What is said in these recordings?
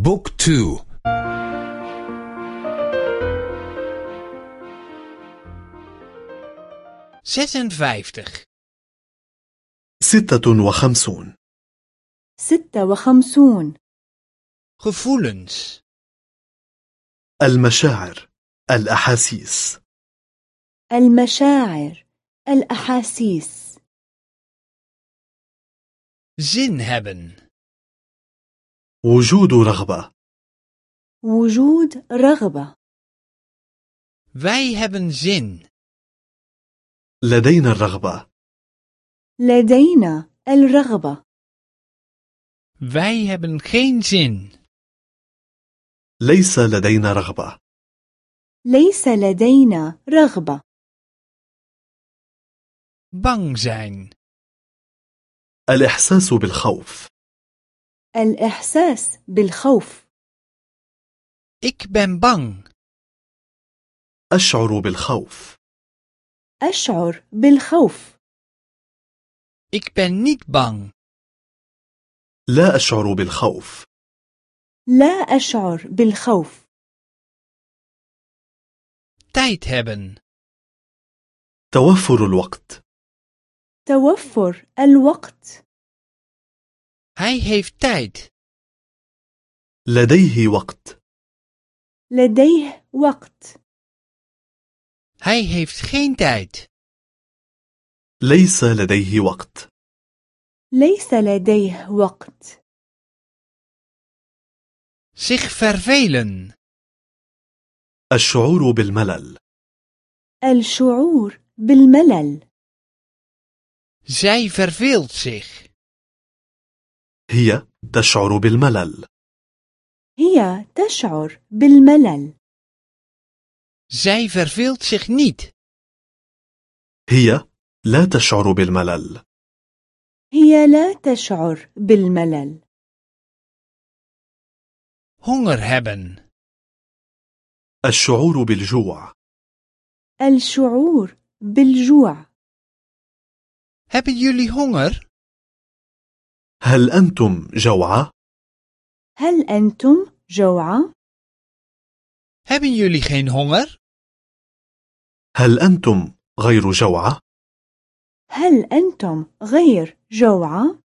بوك تو. ستة وخمسون. ستة وخمسون. gevoelens المشاعر الأحاسيس. المشاعر الأحاسيس. zin hebben وجود رغبة. وجود رغبة. Wij hebben zin. لدينا الرغبة. لدينا الرغبة. Wij hebben geen zin. ليس لدينا رغبة. ليس لدينا رغبة. Bang zijn. الإحساس بالخوف. الإحساس بالخوف. Ik ben bang. أشعر بالخوف. أشعر بالخوف. Ik ben niet bang. لا أشعر بالخوف. لا أشعر بالخوف. Tijd hebben. توفر الوقت. توفر الوقت. Hij heeft tijd. لديه وقت. لديه وقت. Hij heeft geen tijd. ليس لديه وقت. ليس لديه وقت. Zich vervelen. الشعور بالملل. الشعور بالملل. Zij verveelt zich. هي تشعر بالملل. هي تشعر بالملل. Zij verveelt zich niet. هي لا تشعر بالملل. هي لا تشعر بالملل. Honger hebben. الشعور بالجوع. الشعور بالجوع. Hebben jullie honger? هل أنتم جوعى؟ هل أنتم جوعى؟ hebben jullie geen honger هل أنتم غير جوعى؟ هل أنتم غير جوعى؟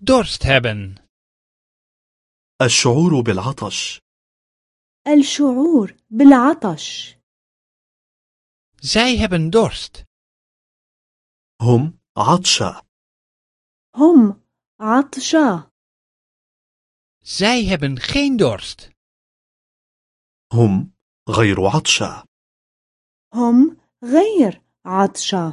dorst hebben الشعور بالعطش الشعور بالعطش zij hebben dorst هم عطشى هم عطشى zij hebben geen dorst. هم غير عطشى هم غير عطشى